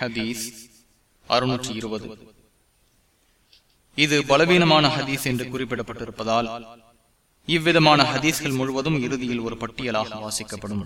ஹதீஸ் அறுநூற்றி இருபது. இது பலவீனமான ஹதீஸ் என்று குறிப்பிடப்பட்டிருப்பதால் இவ்விதமான ஹதீஸ்கள் முழுவதும் இறுதியில் ஒரு பட்டியலாக வாசிக்கப்படும்.